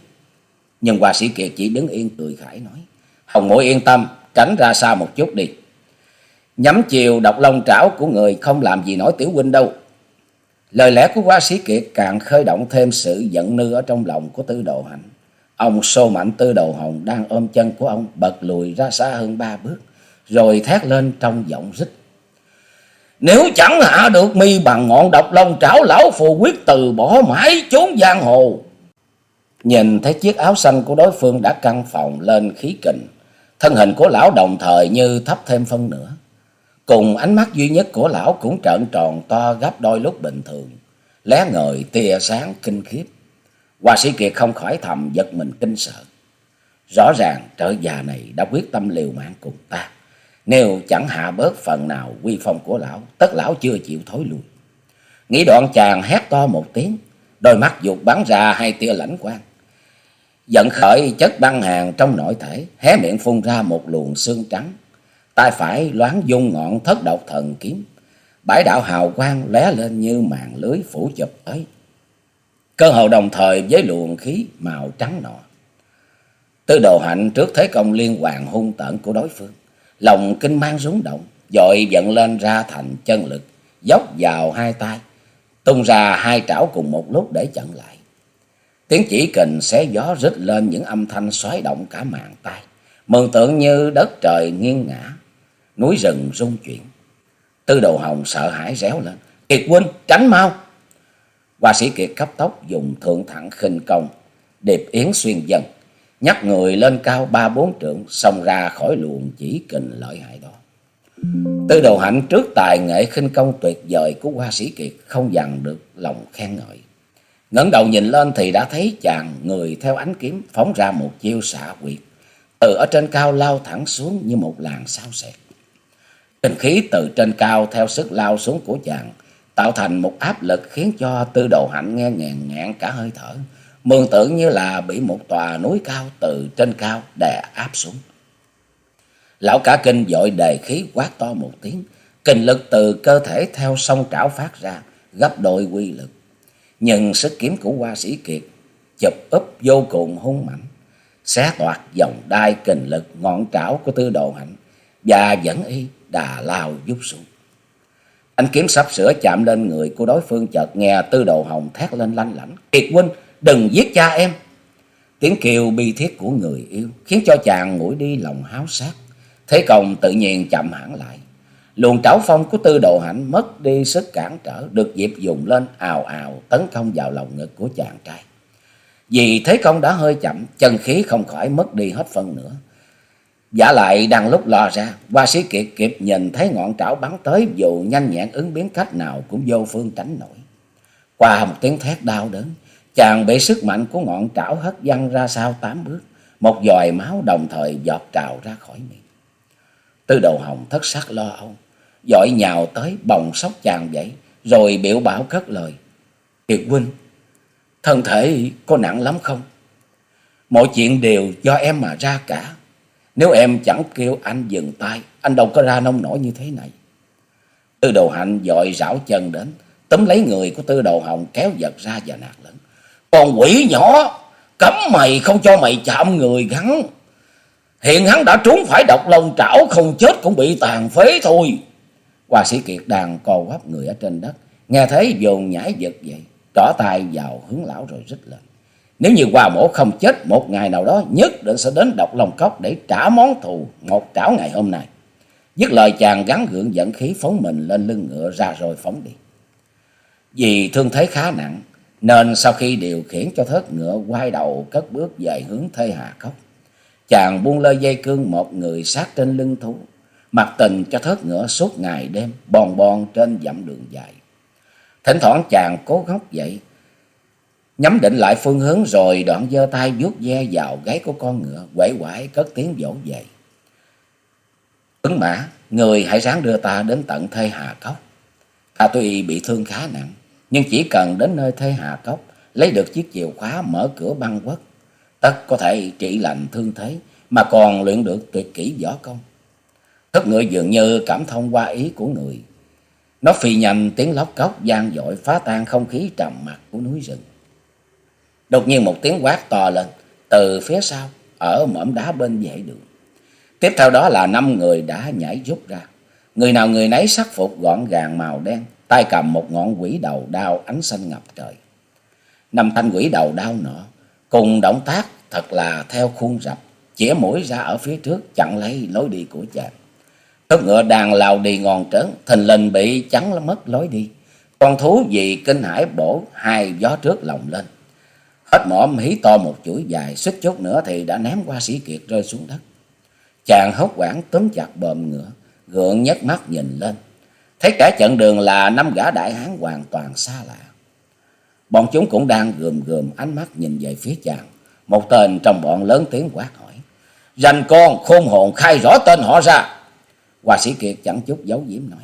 Nhưng hoa sĩ Kiệt chỉ đứng yên cười khải nói. Hồng mũi yên tâm, tránh ra xa một chút đi. Nhắm chiều độc long trảo của người không làm gì nổi tiểu huynh đâu. Lời lẽ của hoa sĩ Kiệt càng khơi động thêm sự giận nư ở trong lòng của tư đồ hạnh. Ông xô mạnh tư đồ hồng đang ôm chân của ông bật lùi ra xa hơn ba bước rồi thét lên trong giọng rít. Nếu chẳng hạ được mi bằng ngọn độc long trảo lão phù quyết từ bỏ mãi chốn giang hồ. Nhìn thấy chiếc áo xanh của đối phương đã căng phòng lên khí kình. Thân hình của lão đồng thời như thấp thêm phân nữa. Cùng ánh mắt duy nhất của lão cũng trợn tròn to gấp đôi lúc bình thường. Lé ngời tia sáng kinh khiếp. Hoa sĩ Kiệt không khỏi thầm giật mình kinh sợ. Rõ ràng trợ già này đã quyết tâm liều mạng cùng ta. Nếu chẳng hạ bớt phần nào quy phong của lão, tất lão chưa chịu thối lui. Nghĩ đoạn chàng hét to một tiếng, đôi mắt dục bắn ra hai tia lãnh quang. Giận khởi chất băng hàng trong nội thể, hé miệng phun ra một luồng xương trắng. tay phải loáng dung ngọn thất độc thần kiếm. Bãi đạo hào quang lóe lên như màn lưới phủ chụp ấy. cơ hồ đồng thời với luồng khí màu trắng nọ. Tư đồ hạnh trước thế công liên hoàn hung tợn của đối phương, lòng kinh mang rúng động, dội dẫn lên ra thành chân lực, dốc vào hai tay, tung ra hai trảo cùng một lúc để chặn lại. Tiếng chỉ kình xé gió rít lên những âm thanh xoáy động cả màn tay, mường tượng như đất trời nghiêng ngã, núi rừng rung chuyển. Tư đồ hồng sợ hãi réo lên, Kiệt huynh tránh mau. Hoa sĩ Kiệt cấp tốc dùng thượng thẳng khinh công, điệp yến xuyên dân, nhắc người lên cao ba bốn trượng, xông ra khỏi luồng chỉ kình lợi hại đó. Tư đồ hạnh trước tài nghệ khinh công tuyệt vời của hoa sĩ Kiệt không dằn được lòng khen ngợi ngẩng đầu nhìn lên thì đã thấy chàng người theo ánh kiếm phóng ra một chiêu xạ quyệt. Từ ở trên cao lao thẳng xuống như một làn sao sẹt. Kinh khí từ trên cao theo sức lao xuống của chàng tạo thành một áp lực khiến cho tư đồ hạnh nghe ngàn ngạn cả hơi thở. Mường tượng như là bị một tòa núi cao từ trên cao đè áp xuống. Lão cả kinh dội đề khí quát to một tiếng. Kinh lực từ cơ thể theo sông trảo phát ra, gấp đôi quy lực. Nhưng sức kiếm của hoa sĩ kiệt chụp úp vô cùng hung mạnh. Xé toạt dòng đai kình lực ngọn trảo của tư đồ hạnh và dẫn y đà lao giúp xuống. Anh kiếm sắp sửa chạm lên người của đối phương chợt nghe tư đồ hồng thét lên lanh lảnh. Kiệt huynh, đừng giết cha em. Tiếng kêu bi thiết của người yêu khiến cho chàng nguội đi lòng háo sát. Thế công tự nhiên chậm hẳn lại. Luồng trảo phong của tư đồ hạnh mất đi sức cản trở, được dịp dùng lên ào ào tấn công vào lòng ngực của chàng trai. Vì thế công đã hơi chậm, chân khí không khỏi mất đi hết phần nữa. Giả lại đang lúc lo ra, hoa sĩ kiệt kịp nhìn thấy ngọn trảo bắn tới dù nhanh nhẹn ứng biến cách nào cũng vô phương tránh nổi. Qua một tiếng thét đau đớn, chàng bị sức mạnh của ngọn trảo hất văng ra sau tám bước, một dòi máu đồng thời giọt trào ra khỏi miệng. Tư đầu hồng thất sắc lo âu, dội nhào tới bồng sóc chàng dậy, rồi biểu bảo cất lời. Kiệt huynh, thân thể có nặng lắm không? Mọi chuyện đều do em mà ra cả. Nếu em chẳng kêu anh dừng tay, anh đâu có ra nông nổi như thế này. Tư đầu hạnh dội rảo chân đến, tấm lấy người của tư đầu hồng kéo giật ra và nạt lớn. Còn quỷ nhỏ, cấm mày không cho mày chạm người gắn. Hiện hắn đã trốn phải độc lông trảo, không chết cũng bị tàn phế thôi. Hoa sĩ Kiệt đang co quắp người ở trên đất, nghe thấy dồn nhảy giật dậy, trỏ tay vào hướng lão rồi rít lên. Nếu như Hoa Mổ không chết một ngày nào đó nhất định sẽ đến độc lòng cốc để trả món thù một trảo ngày hôm nay. Dứt lời chàng gắn gượng dẫn khí phóng mình lên lưng ngựa ra rồi phóng đi. Vì thương thế khá nặng nên sau khi điều khiển cho thớt ngựa quay đầu cất bước về hướng thê hà cốc. Chàng buông lơi dây cương một người sát trên lưng thú. Mặc tình cho thớt ngựa suốt ngày đêm bon bon trên dặm đường dài. Thỉnh thoảng chàng cố góc dậy nhắm định lại phương hướng rồi đoạn giơ tay vuốt ve vào gáy của con ngựa, quẩy quải cất tiếng vỗ về. Ứng mã, người hãy ráng đưa ta đến tận thê hà cốc. Ta tuy bị thương khá nặng, nhưng chỉ cần đến nơi thê hà cốc, lấy được chiếc chìa khóa mở cửa băng quất, tất có thể trị lành thương thế, mà còn luyện được tuyệt kỹ võ công. Thất ngựa dường như cảm thông qua ý của người. Nó phi nhanh tiếng lóc cốc gian dội phá tan không khí trầm mặc của núi rừng. Đột nhiên một tiếng quát to lên từ phía sau ở mỏm đá bên vệ đường. Tiếp theo đó là năm người đã nhảy rút ra. Người nào người nấy sắc phục gọn gàng màu đen, tay cầm một ngọn quỷ đầu đao ánh xanh ngập trời. Năm thanh quỷ đầu đao nọ cùng động tác thật là theo khuôn rập, chĩa mũi ra ở phía trước chặn lấy lối đi của chàng. Thất ngựa đang lao đi ngon trớn, thình lình bị chắn mất lối đi. Con thú vì kinh hãi bổ hai gió trước lòng lên. Hết mõm hí to một chuỗi dài, xích chút nữa thì đã ném qua sĩ kiệt rơi xuống đất. Chàng hốt quảng túm chặt bờm ngựa, gượng nhấc mắt nhìn lên. Thấy cả trận đường là năm gã đại hán hoàn toàn xa lạ. Bọn chúng cũng đang gườm gườm ánh mắt nhìn về phía chàng. Một tên trong bọn lớn tiếng quát hỏi. Dành con khôn hồn khai rõ tên họ ra. Hoa sĩ Kiệt chẳng chút giấu diếm nói.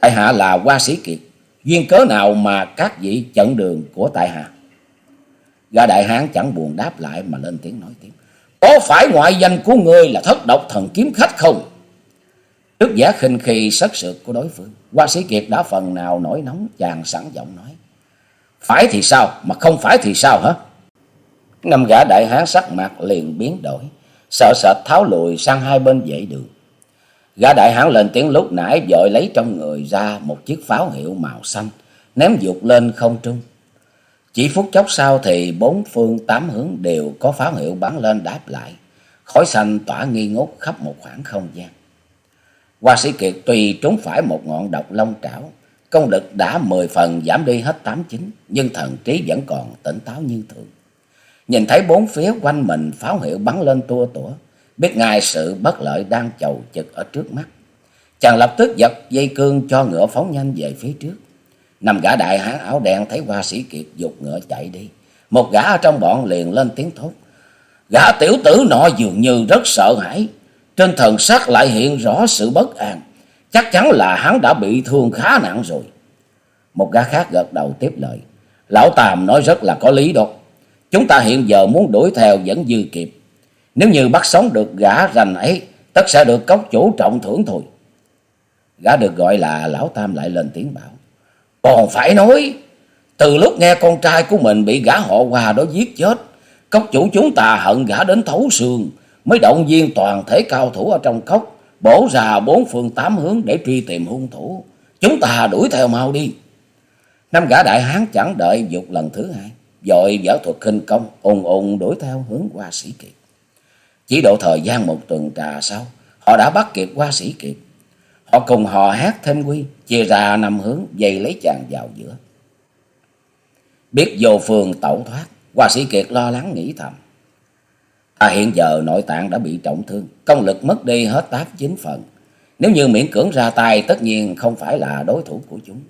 Tại hạ là Hoa sĩ Kiệt. Duyên cớ nào mà các vị chận đường của tại hạ? Gã đại hán chẳng buồn đáp lại mà lên tiếng nói tiếp. Có phải ngoại danh của ngươi là thất độc thần kiếm khách không? Trước giả khinh khi sất sượt của đối phương, Hoa sĩ Kiệt đã phần nào nổi nóng chàng sẵn giọng nói. Phải thì sao, mà không phải thì sao hả? Năm gã đại hán sắc mặt liền biến đổi, sợ sệt tháo lùi sang hai bên dãy đường. Gã đại hán lên tiếng lúc nãy vội lấy trong người ra một chiếc pháo hiệu màu xanh, ném dục lên không trung. Chỉ phút chốc sau thì bốn phương tám hướng đều có pháo hiệu bắn lên đáp lại. Khói xanh tỏa nghi ngút khắp một khoảng không gian. Hoa sĩ Kiệt tuy trúng phải một ngọn độc long trảo, công lực đã mười phần giảm đi hết tám chín, nhưng thần trí vẫn còn tỉnh táo như thường. Nhìn thấy bốn phía quanh mình pháo hiệu bắn lên tua tủa, biết ngay sự bất lợi đang chầu chực ở trước mắt. Chàng lập tức giật dây cương cho ngựa phóng nhanh về phía trước. Năm gã đại hán áo đen thấy hoa sĩ Kiệt giục ngựa chạy đi. Một gã ở trong bọn liền lên tiếng thốt. Gã tiểu tử nọ dường như rất sợ hãi. Trên thần sắc lại hiện rõ sự bất an. Chắc chắn là hắn đã bị thương khá nặng rồi. Một gã khác gật đầu tiếp lời. Lão Tàm nói rất là có lý đó. Chúng ta hiện giờ muốn đuổi theo vẫn dư kịp. Nếu như bắt sống được gã rành ấy, tất sẽ được cốc chủ trọng thưởng thôi. Gã được gọi là Lão Tam lại lên tiếng bảo. Còn phải nói, từ lúc nghe con trai của mình bị gã họ hòa đó giết chết, cốc chủ chúng ta hận gã đến thấu xương, mới động viên toàn thể cao thủ ở trong cốc, bổ ra bốn phương tám hướng để truy tìm hung thủ. Chúng ta đuổi theo mau đi. Năm gã đại hán chẳng đợi dục lần thứ hai, dội võ thuật khinh công, ùn ùn đuổi theo hướng qua sĩ kiệt. Chỉ độ thời gian một tuần trà sau, họ đã bắt kịp qua sĩ kiệt. Họ cùng hò hát thêm quy, chia ra năm hướng, dây lấy chàng vào giữa. Biết vô phương tẩu thoát, hoa sĩ kiệt lo lắng nghĩ thầm. À hiện giờ nội tạng đã bị trọng thương, công lực mất đi hết tám chín phần. Nếu như miễn cưỡng ra tay tất nhiên không phải là đối thủ của chúng.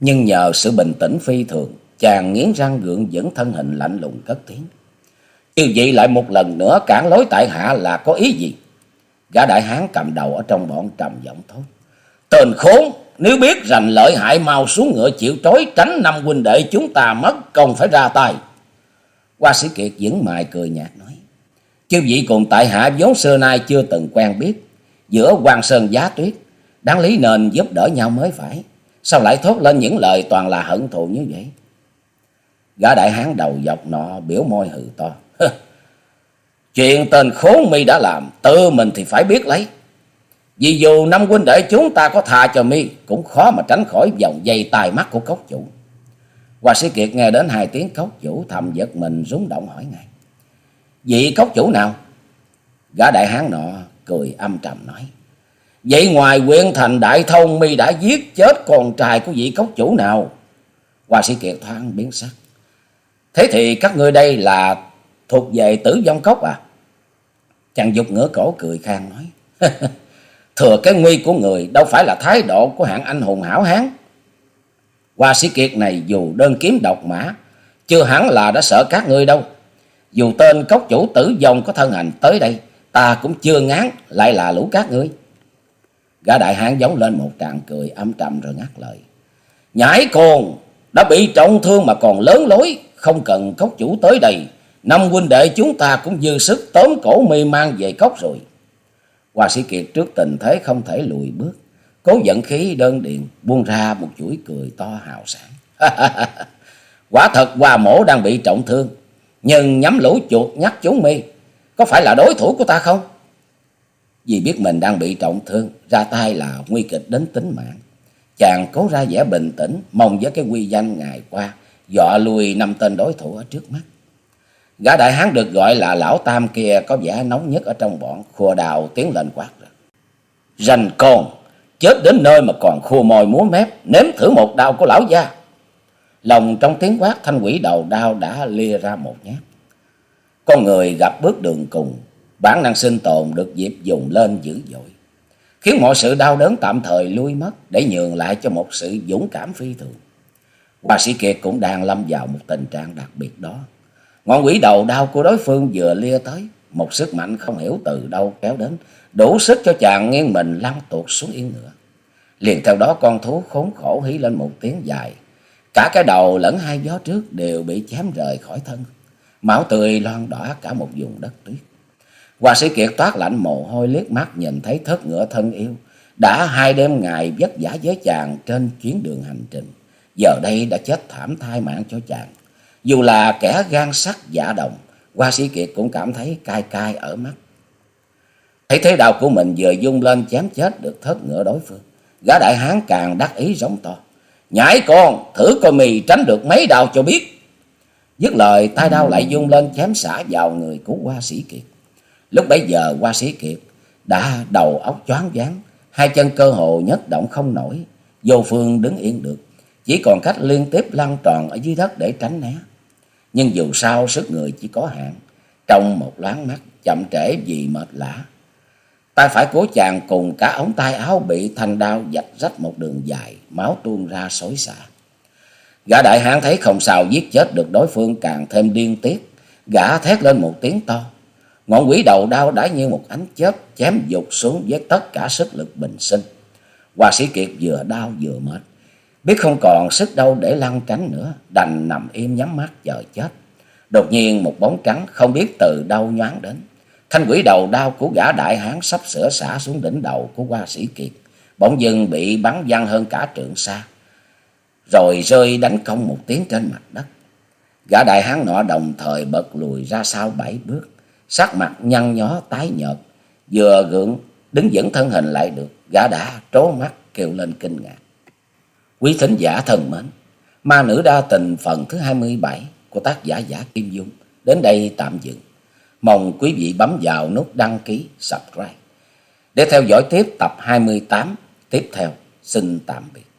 Nhưng nhờ sự bình tĩnh phi thường, chàng nghiến răng gượng dẫn thân hình lạnh lùng cất tiếng. Tiêu dị lại một lần nữa cản lối tại hạ là có ý gì? Gã đại hán cầm đầu ở trong bọn trầm giọng thốt. Tên khốn, nếu biết rành lợi hại mau xuống ngựa chịu trói tránh năm huynh đệ chúng ta mất công phải ra tay. Hoa sĩ Kiệt vẫn mài cười nhạt nói. Chư vị cùng tại hạ vốn xưa nay chưa từng quen biết. Giữa quan sơn giá tuyết, đáng lý nên giúp đỡ nhau mới phải. Sao lại thốt lên những lời toàn là hận thù như vậy? Gã đại hán đầu dọc nọ biểu môi hừ to. Chuyện tên khốn mi đã làm, tự mình thì phải biết lấy. Vì dù năm huynh đệ chúng ta có tha cho mi, cũng khó mà tránh khỏi vòng dây tài mắt của cốc chủ. Hoa sĩ Kiệt nghe đến hai tiếng cốc chủ thầm giật mình rúng động hỏi ngay. Vị cốc chủ nào? Gã đại hán nọ cười âm trầm nói. Vậy ngoài quyện thành đại thông mi đã giết chết con trai của vị cốc chủ nào? Hoa sĩ Kiệt thoáng biến sắc. Thế thì các ngươi đây là thuộc về tử vong cốc à? Chàng dục ngửa cổ cười khang nói. Thừa cái nguy của người đâu phải là thái độ của hạng anh hùng hảo hán. Hoa sĩ kiệt này dù đơn kiếm độc mã, chưa hẳn là đã sợ các ngươi đâu. Dù tên cốc chủ tử vong có thân hành tới đây, ta cũng chưa ngán lại là lũ các ngươi. Gã đại hán giống lên một tràng cười âm trầm rồi ngắt lời. Nhãi cồn, đã bị trọng thương mà còn lớn lối, không cần cốc chủ tới đây. Năm huynh đệ chúng ta cũng dư sức tóm cổ mê mang về cốc rồi. Hoa sĩ Kiệt trước tình thế không thể lùi bước. Cố dẫn khí đơn điện buông ra một chuỗi cười to hào sản. Quả thật Hoa mổ đang bị trọng thương. Nhưng nhắm lũ chuột nhắc chúng mi. Có phải là đối thủ của ta không? Vì biết mình đang bị trọng thương. Ra tay là nguy kịch đến tính mạng. Chàng cố ra vẻ bình tĩnh. Mong với cái quy danh ngày qua. Dọa lùi năm tên đối thủ ở trước mắt. Gã đại hán được gọi là lão tam kia có vẻ nóng nhất ở trong bọn, khua đào tiến lên quát rồi. Rành con, chết đến nơi mà còn khua môi múa mép, nếm thử một đao của lão gia. Lòng trong tiếng quát thanh quỷ đầu đau đã lia ra một nhát. Con người gặp bước đường cùng, bản năng sinh tồn được dịp dùng lên dữ dội. Khiến mọi sự đau đớn tạm thời lui mất để nhường lại cho một sự dũng cảm phi thường. Bà sĩ Kiệt cũng đang lâm vào một tình trạng đặc biệt đó. Ngọn quỷ đầu đau của đối phương vừa lia tới, một sức mạnh không hiểu từ đâu kéo đến, đủ sức cho chàng nghiêng mình lăn tuột xuống yên ngựa. Liền theo đó con thú khốn khổ hí lên một tiếng dài, cả cái đầu lẫn hai gió trước đều bị chém rời khỏi thân, máu tươi loang đỏ cả một vùng đất tuyết. Hoa sĩ Kiệt toát lạnh mồ hôi liếc mắt nhìn thấy thất ngựa thân yêu, đã hai đêm ngày vất vả với chàng trên chuyến đường hành trình, giờ đây đã chết thảm thai mạng cho chàng. Dù là kẻ gan sắt giả đồng, Hoa Sĩ Kiệt cũng cảm thấy cay cay ở mắt. Thấy thế đào của mình vừa dung lên chém chết được thớt ngựa đối phương. Gã đại hán càng đắc ý giống to. Nhảy con, thử coi mì tránh được mấy đào cho biết. Dứt lời tay đao lại dung lên chém xả vào người của Hoa Sĩ Kiệt. Lúc bấy giờ Hoa Sĩ Kiệt đã đầu óc choáng váng, hai chân cơ hồ nhất động không nổi, vô phương đứng yên được, chỉ còn cách liên tiếp lăn tròn ở dưới đất để tránh né. Nhưng dù sao sức người chỉ có hạn, trong một loáng mắt chậm trễ vì mệt lã. Tay phải của chàng cùng cả ống tay áo bị thanh đao dạch rách một đường dài, máu tuôn ra xối xả. Gã đại hán thấy không sao giết chết được đối phương càng thêm điên tiết, gã thét lên một tiếng to. Ngọn quỷ đầu đao đã như một ánh chớp chém dục xuống với tất cả sức lực bình sinh. Hoa sĩ Kiệt vừa đau vừa mệt, biết không còn sức đâu để lăn tránh nữa, đành nằm im nhắm mắt chờ chết. Đột nhiên một bóng trắng không biết từ đâu nhoáng đến. Thanh quỷ đầu đao của gã đại hán sắp sửa xả xuống đỉnh đầu của Hoa sĩ Kiệt, bỗng dưng bị bắn văng hơn cả trượng xa, rồi rơi đánh công một tiếng trên mặt đất. Gã đại hán nọ đồng thời bật lùi ra sau bảy bước, sắc mặt nhăn nhó tái nhợt, vừa gượng đứng vững thân hình lại được, gã đã trố mắt kêu lên kinh ngạc. Quý thính giả thân mến, ma nữ đa tình phần thứ 27 của tác giả giả Kim Dung đến đây tạm dừng. Mong quý vị bấm vào nút đăng ký, subscribe để theo dõi tiếp tập 28 tiếp theo. Xin tạm biệt.